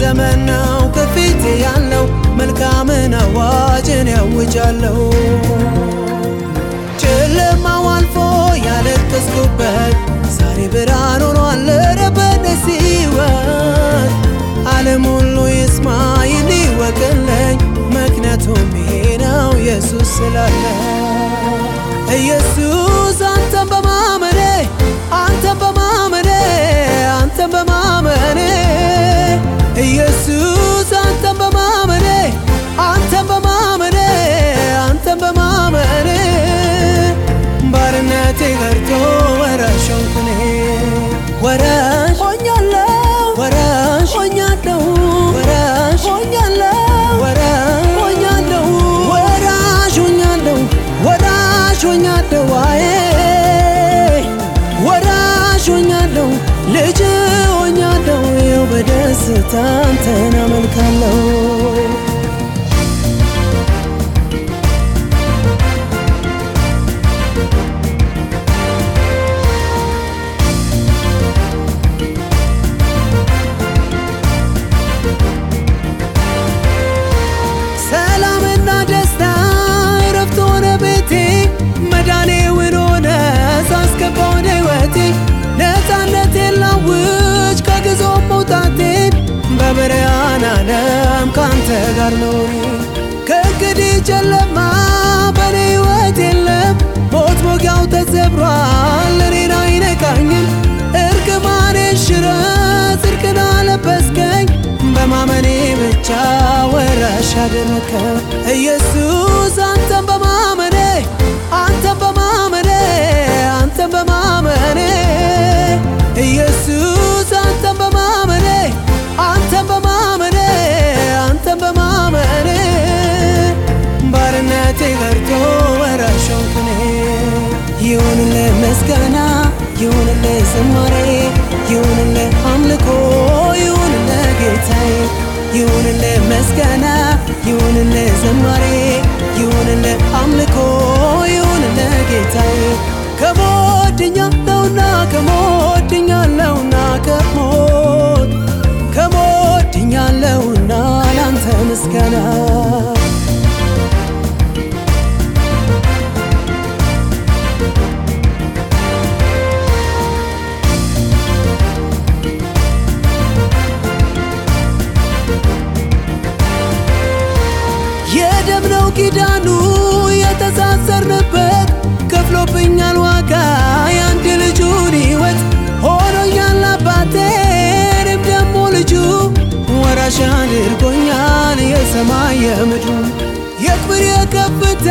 ዘመን ነው ከፊቴ ያለው መልካምን አዋጅን ያውጃለሁ። ጨለማው አልፎ ያለቀስኩበት ዛሬ ብርሃን ሆኗል ረበደስ ሕይወት ዓለም ሁሉ ይስማ ይህን ምክንያቱም ይሄ ነው ኢየሱስ ስላለ ኢየሱስ ኢየሱስ በደስታ ካንተ ጋር ነው ከእንግዲህ ጨለማ በኔ ሕይወት የለም። ሞት ሞጊያው ተሰብሯል እኔን አይነካኝም። እርግማኔን ሽረት ጽድቅን አለበስከኝ። በማመኔ ብቻ ወራሽ አደረከ። ኢየሱስ ይሁንልህ ዝማሬ ይሁንልህ አምልኮ ይሁንልህ ጌታዬ ይሁንልህ ምስጋና ይሁንልህ ዝማሬ ይሁንልህ አምልኮ ይሁንልህ ጌታዬ። ከሞት ድኛለሁና ከሞት ድኛለሁና ላንተ ምስጋና የሰማይ የምድሩ የክብር የከፍታ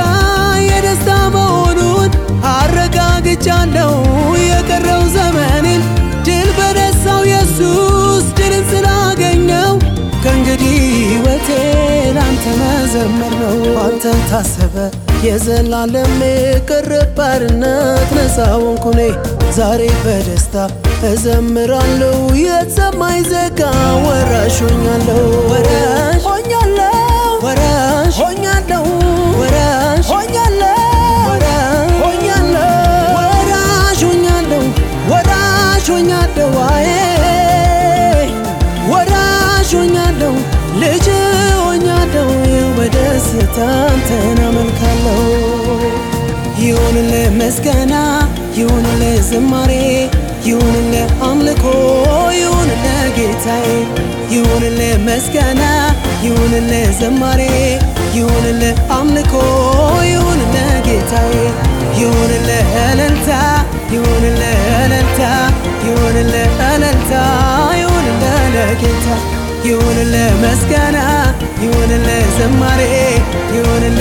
የደስታ መሆኑን አረጋግጫለሁ። የቀረው ዘመኔን ድል በነሳው ኢየሱስ ድልን ስላገኘው ከእንግዲህ ሕይወቴ ላንተ መዘመር ነው። አንተን ታሰበ የዘላለም ቅርብ ባርነት ነፃ ሆንኩኔ ዛሬ በደስታ እዘምራለሁ የተሰማኝ ዘጋ ወራሽ ሆኛለሁ። ወራሽ ሆኛለሁ ወራሽ ሆኛለሁ ወራሽ ሆኛለሁ ወራሽ ሆኛለሁ ወራሽ ሆኛለሁ ወራሽ ሆኛለሁ ልጅ ሆኛለሁ ይኸው በደስታ አንተን አመልካለሁ። ይሁንልህ ምስጋና ይሁንልህ ዝማሬ ይሁንልህ አምልኮ ይሁንልህ ጌታዬ ይሁንልህ ምስጋና ይሁንልህ ዝማሬ ይሁንልህ አምልኮ ይሁንልህ ጌታዬ ይሁንልህ እልልታ ይሁንልህ እልልታ ይሁንልህ እልልታ ይሁንልህ ለጌታ ይሁንልህ ምስጋና ይሁንልህ ዝማሬ ይሁንልህ